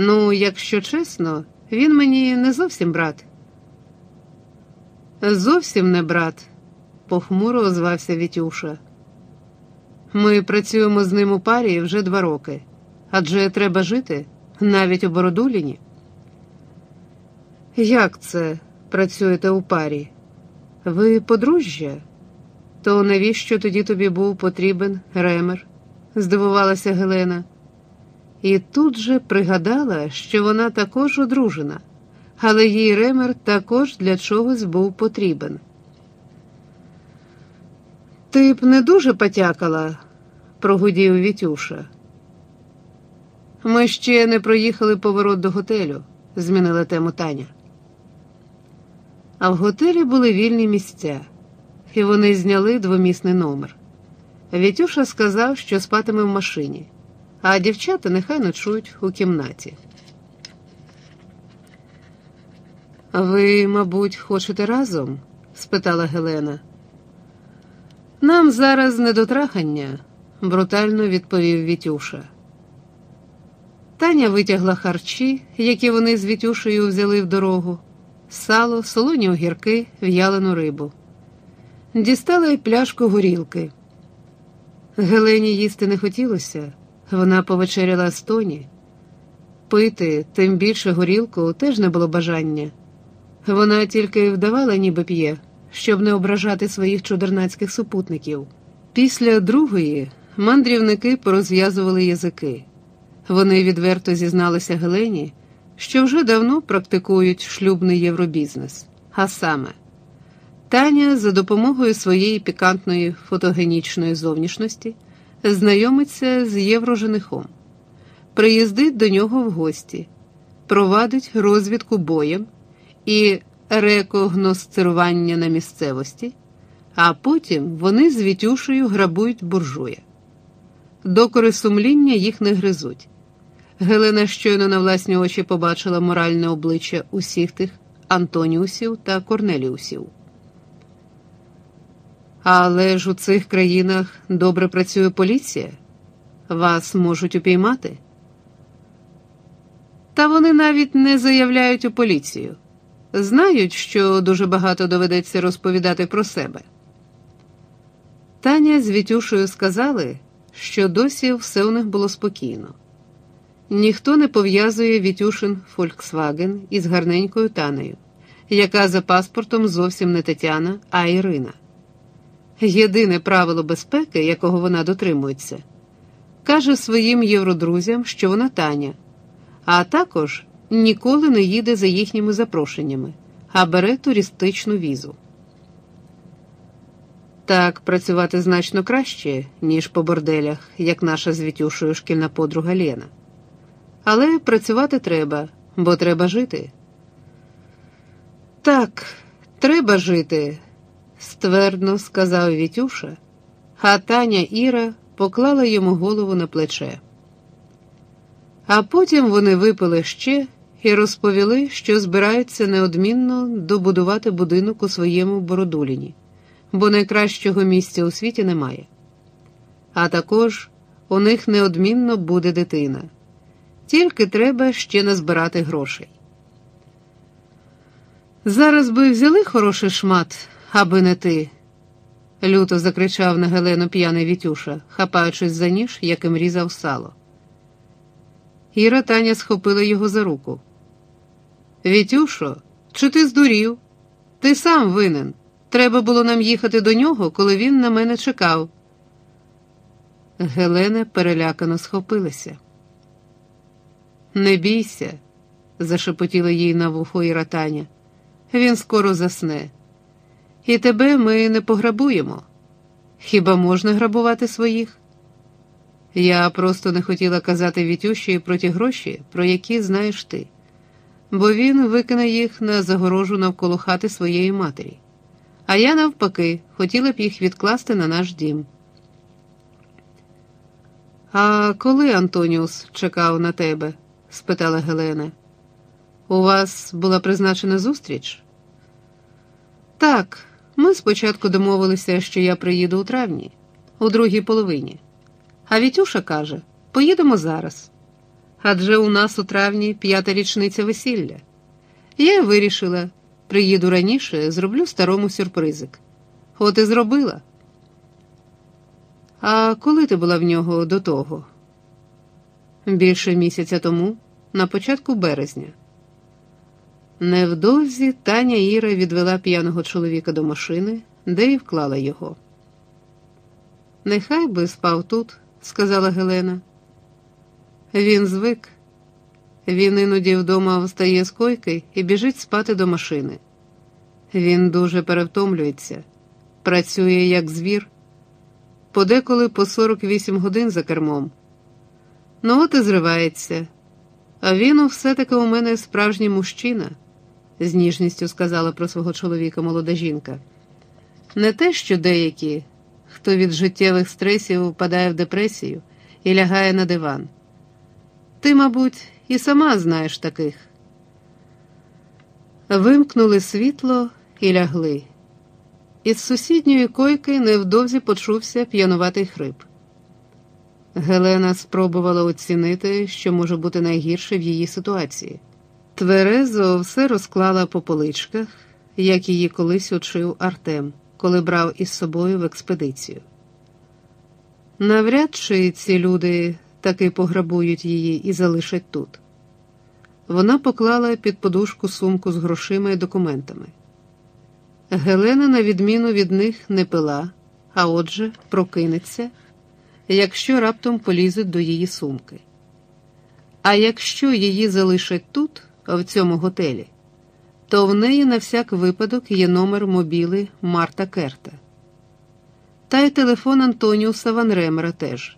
Ну, якщо чесно, він мені не зовсім брат. Зовсім не брат, похмуро озвався Вітюша. Ми працюємо з ним у парі вже два роки, адже треба жити навіть у Бородуліні. Як це працюєте у парі? Ви подружжя? То навіщо тоді тобі був потрібен ремер? здивувалася Гелена. І тут же пригадала, що вона також одружена, але їй ремер також для чогось був потрібен. Ти б не дуже потякала, прогудів Вітюша. Ми ще не проїхали поворот до готелю, змінила тему Таня. А в готелі були вільні місця, і вони зняли двомісний номер. Вітюша сказав, що спатиме в машині, а дівчата нехай ночують у кімнаті. Ви, мабуть, хочете разом? спитала Гелена. Нам зараз не до трахання, брутально відповів Вітюша. Таня витягла харчі, які вони з Вітюшею взяли в дорогу, сало, солоні огірки, в'ялену рибу. Дістала й пляшку горілки. Гелені їсти не хотілося, вона повечеряла з тоні. Пити, тим більше горілку, теж не було бажання. Вона тільки вдавала, ніби п'є, щоб не ображати своїх чудернацьких супутників. Після другої мандрівники порозв'язували язики. Вони відверто зізналися Гелені, що вже давно практикують шлюбний євробізнес. А саме, Таня за допомогою своєї пікантної фотогенічної зовнішності знайомиться з євроженихом, приїздить до нього в гості, провадить розвідку боєм і рекогносцирування на місцевості, а потім вони з Вітюшею грабують буржуя. Докори сумління їх не гризуть. Гелена щойно на власні очі побачила моральне обличчя усіх тих Антоніусів та Корнеліусів. Але ж у цих країнах добре працює поліція, вас можуть упіймати. Та вони навіть не заявляють у поліцію, знають, що дуже багато доведеться розповідати про себе. Таня з Вітюшею сказали, що досі все у них було спокійно. Ніхто не пов'язує Вітюшин Фольксваген із гарненькою Танею, яка за паспортом зовсім не Тетяна, а Ірина. Єдине правило безпеки, якого вона дотримується, каже своїм євродрузям, що вона Таня, а також ніколи не їде за їхніми запрошеннями, а бере туристичну візу. Так працювати значно краще, ніж по борделях, як наша з Вітюшою шкільна подруга Лена. Але працювати треба, бо треба жити. Так, треба жити, ствердно сказав Вітюша, а Таня Іра поклала йому голову на плече. А потім вони випили ще і розповіли, що збираються неодмінно добудувати будинок у своєму Бородуліні, бо найкращого місця у світі немає. А також у них неодмінно буде дитина. Тільки треба ще назбирати грошей. Зараз би взяли хороший шмат, аби не ти, люто закричав на Гелену п'яний Вітюша, хапаючись за ніж, яким різав сало. Іра Таня схопила його за руку. Вітюшо, чи ти здурів? Ти сам винен. Треба було нам їхати до нього, коли він на мене чекав. Гелена перелякано схопилася. Не бійся, зашепотіла їй на вухо Іра Таня. Він скоро засне. І тебе ми не пограбуємо. Хіба можна грабувати своїх? Я просто не хотіла казати Вітюші про ті гроші, про які знаєш ти, бо він викине їх на загорожу навколо хати своєї матері. А я, навпаки, хотіла б їх відкласти на наш дім. А коли Антоніус чекав на тебе? спитала Гелена. У вас була призначена зустріч? Так, ми спочатку домовилися, що я приїду у травні, у другій половині. А Вітюша каже: поїдемо зараз. Адже у нас у травні п'ята річниця весілля. Я вирішила, приїду раніше, зроблю старому сюрпризик. От і зробила. А коли ти була в нього до того? Більше місяця тому, на початку березня. Невдовзі Таня Іра відвела п'яного чоловіка до машини, де й вклала його. Нехай би спав тут, сказала Гелена. Він звик. Він іноді вдома встає з койки і біжить спати до машини. Він дуже перевтомлюється, працює як звір, подеколи по 48 годин за кермом. Ну, от і зривається. А він все-таки у мене справжній мужчина, з ніжністю сказала про свого чоловіка молода жінка. Не те, що деякі, хто від життєвих стресів впадає в депресію і лягає на диван. Ти, мабуть, і сама знаєш таких. Вимкнули світло і лягли. Із сусідньої койки невдовзі почувся п'януватий хрип. Гелена спробувала оцінити, що може бути найгірше в її ситуації. Тверезо все розклала по поличках, як її колись учив Артем, коли брав із собою в експедицію. Навряд чи ці люди таки пограбують її і залишать тут. Вона поклала під подушку сумку з грошима і документами. Гелена, на відміну від них, не пила, а отже, прокинеться, якщо раптом полізуть до її сумки. А якщо її залишать тут, в цьому готелі, то в неї на всяк випадок є номер мобіли Марта Керта. Та й телефон Антоніуса Ван Ремера теж.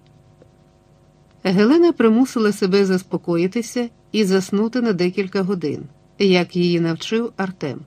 Гелена примусила себе заспокоїтися і заснути на декілька годин, як її навчив Артем.